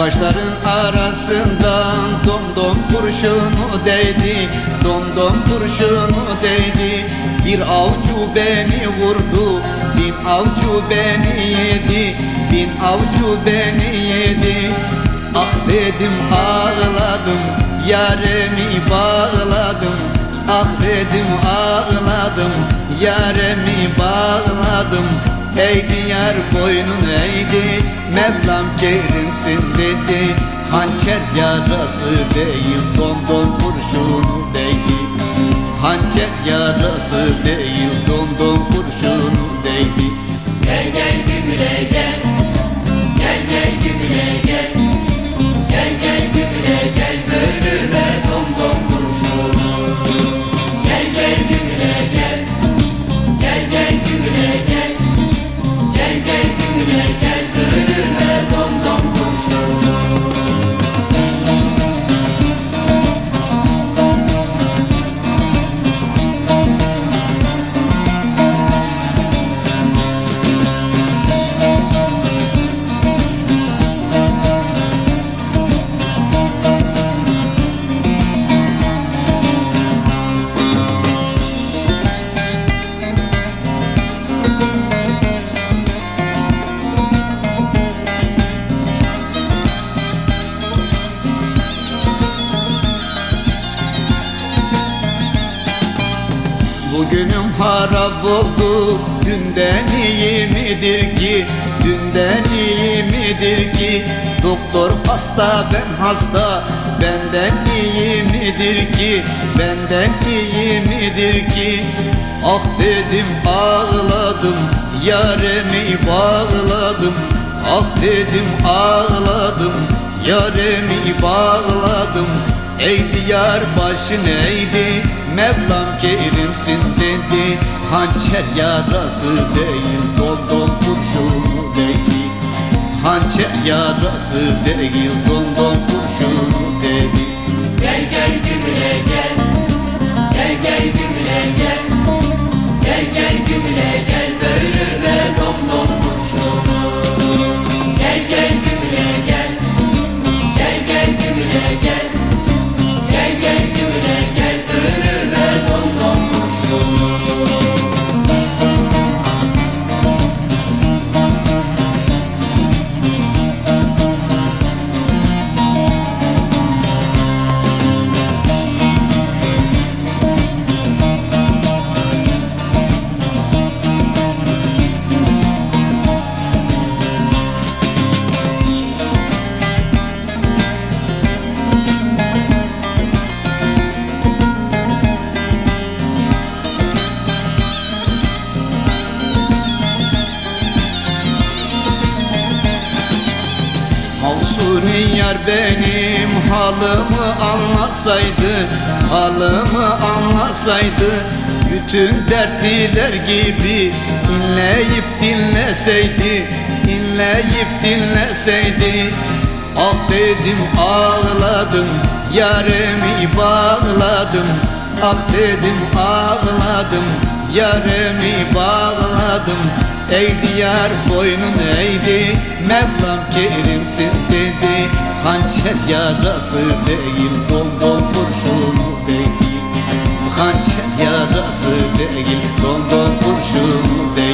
Kaşların arasından dom dom kurşunu değdi Dom dom kurşunu değdi. Bir avcı beni vurdu Bin avcı beni yedi Bin avcı beni yedi. Ah dedim ağladım Yaremi bağladım. Ah dedim ağladım Yaremi bağladım Ey diyar boynun eğdi Mevlam kerimsin dedi. Hançer yarası değil Dom dom kurşunu değdi. Hançer yarası değil Dom dom kurşunu Bugünüm harap oldu. Dünden iyi midir ki? Dünden iyi midir ki? Doktor hasta ben hasta. Benden iyi midir ki? Benden iyi midir ki? Ah dedim ağladım. Yaremi bağladım. Ah dedim ağladım. Yaremi bağladım. Ey diyar başın eğdi Mevlam kerimsin dedi Hançer yarası değil Dol dol kurşunu değil Hançer yarası değil Dol dol kurşunu değil Gel gel gümüle gel Gel gel gümüle gel Gel gel gümüle gel Bölüme dom dom kurşunu. Gel gel gümüle gel Gel gel gümüle Gel Mahsuni yar benim halımı anlasaydı Halımı anlasaydı Bütün dertliler gibi inleyip dinleseydi inleyip dinleseydi. Ah dedim ağladım Yaremi bağladım. Ah dedim ağladım Yaremi bağladım Ey diyar boynun eğdi Mevlam kerimsin dedi. Hançer yarası değil Dom dom kurşunu değil. Hançer yarası değil dom kurşunu değil